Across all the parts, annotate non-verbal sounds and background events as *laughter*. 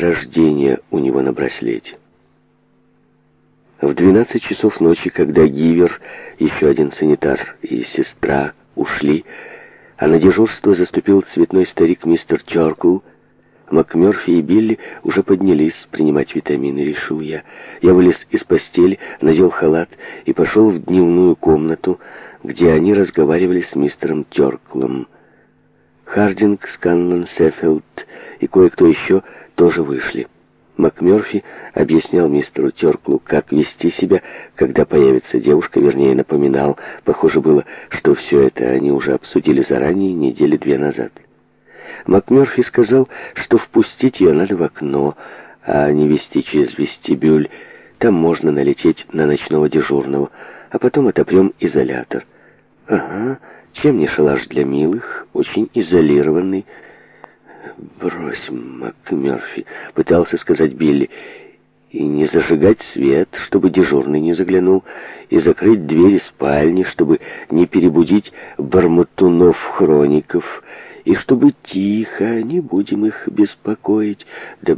рождения у него на браслете. В 12 часов ночи, когда Гивер, еще один санитар и сестра ушли, а на дежурство заступил цветной старик мистер Чоркул, МакМёрфи и Билли уже поднялись принимать витамины, решил я. Я вылез из постели, надел халат и пошел в дневную комнату, где они разговаривали с мистером Тёрклом. Хардинг, Сканлон, Сеффилд и кое-кто еще тоже вышли. МакМёрфи объяснял мистеру Терклу, как вести себя, когда появится девушка, вернее, напоминал. Похоже было, что все это они уже обсудили заранее, недели две назад. МакМёрфи сказал, что впустить ее надо в окно, а не вести через вестибюль. Там можно налететь на ночного дежурного, а потом отопрем изолятор. «Ага», чем не шалаш для милых, очень изолированный. «Брось, МакМерфи», — пытался сказать Билли, «и не зажигать свет, чтобы дежурный не заглянул, и закрыть двери спальни, чтобы не перебудить бормотунов хроников. И чтобы тихо, не будем их беспокоить. Да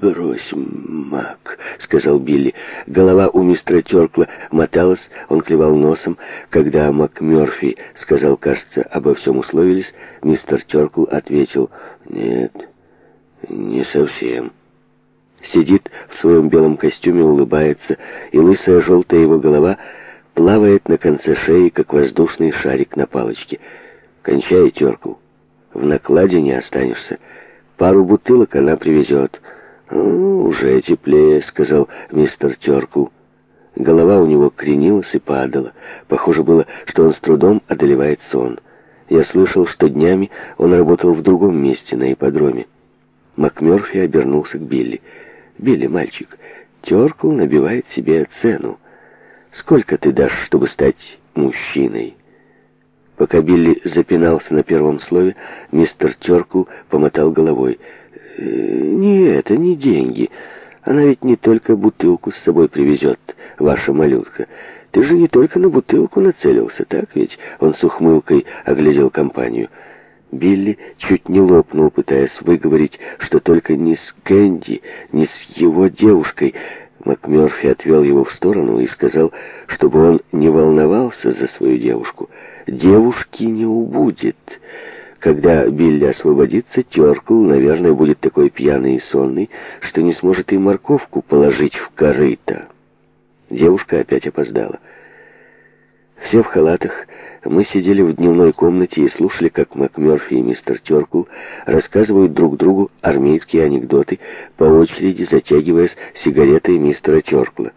брось, Мак, сказал Билли. Голова у мистера Теркла моталась, он клевал носом. Когда Мак МакМерфи сказал, кажется, обо всем условились, мистер Теркл ответил, нет, не совсем. Сидит в своем белом костюме, улыбается, и лысая желтая его голова плавает на конце шеи, как воздушный шарик на палочке. «Кончай, Теркл!» в накладе не останешься. Пару бутылок она привезет». «Уже теплее», — сказал мистер Теркул. Голова у него кренилась и падала. Похоже было, что он с трудом одолевает сон. Я слышал, что днями он работал в другом месте, на ипподроме. МакМёрфи обернулся к Билли. «Билли, мальчик, Теркул набивает себе цену. Сколько ты дашь, чтобы стать мужчиной?» Пока Билли запинался на первом слове, мистер Терку помотал головой. «Э, «Не это, не деньги. Она ведь не только бутылку с собой привезет, ваша малютка. Ты же не только на бутылку нацелился, так ведь?» Он с ухмылкой оглядел компанию. Билли чуть не лопнул, пытаясь выговорить, что только не с Кэнди, не с его девушкой. МакМёрфи отвел его в сторону и сказал, чтобы он не волновался за свою девушку девушки не убудет. Когда Билли освободится, Теркл, наверное, будет такой пьяный и сонный, что не сможет и морковку положить в корыто. Девушка опять опоздала. Все в халатах, мы сидели в дневной комнате и слушали, как МакМерфи и мистер Теркл рассказывают друг другу армейские анекдоты, по очереди затягиваясь сигаретой мистера Теркла.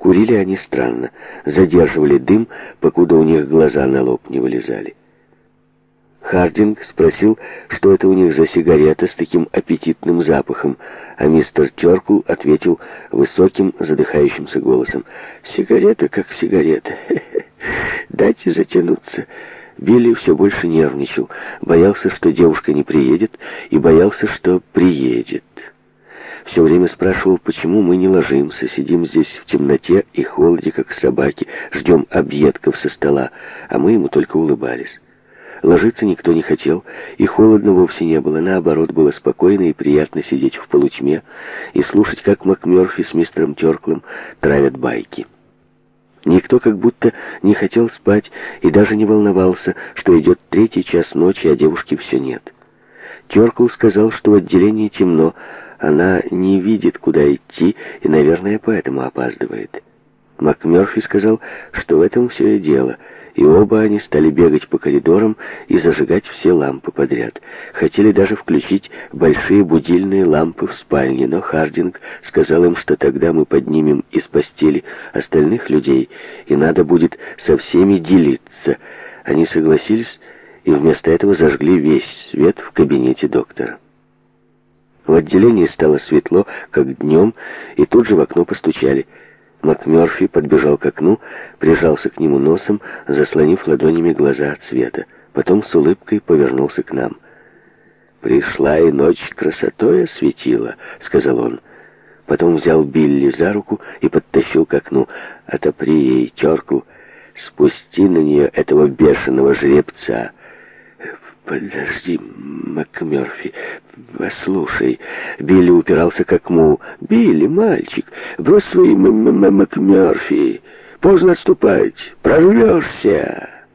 Курили они странно, задерживали дым, покуда у них глаза на лоб не вылезали. Хардинг спросил, что это у них за сигарета с таким аппетитным запахом, а мистер Теркул ответил высоким, задыхающимся голосом. «Сигарета как сигарета. *laughs* Дайте затянуться». Билли все больше нервничал, боялся, что девушка не приедет, и боялся, что приедет все время спрашивал, почему мы не ложимся, сидим здесь в темноте и холоде, как собаки, ждем объедков со стола, а мы ему только улыбались. Ложиться никто не хотел, и холодно вовсе не было, наоборот, было спокойно и приятно сидеть в полутьме и слушать, как МакМёрфи с мистером Терклом травят байки. Никто как будто не хотел спать и даже не волновался, что идет третий час ночи, а девушки все нет. Тёркл сказал, что в отделении темно, она не видит, куда идти, и, наверное, поэтому опаздывает. МакМёрфи сказал, что в этом все и дело, и оба они стали бегать по коридорам и зажигать все лампы подряд. Хотели даже включить большие будильные лампы в спальне, но Хардинг сказал им, что тогда мы поднимем из постели остальных людей, и надо будет со всеми делиться. Они согласились и вместо этого зажгли весь свет в кабинете доктора. В отделении стало светло, как днем, и тут же в окно постучали. МакМёрфи подбежал к окну, прижался к нему носом, заслонив ладонями глаза от света. Потом с улыбкой повернулся к нам. «Пришла и ночь красотой осветила», — сказал он. Потом взял Билли за руку и подтащил к окну. «Отопри ей терку, спусти на нее этого бешеного жребца». «Подожди, МакМёрфи, послушай». Билли упирался к окну. «Билли, мальчик, брось свои м -м -м МакМёрфи. Поздно отступать, прорвешься».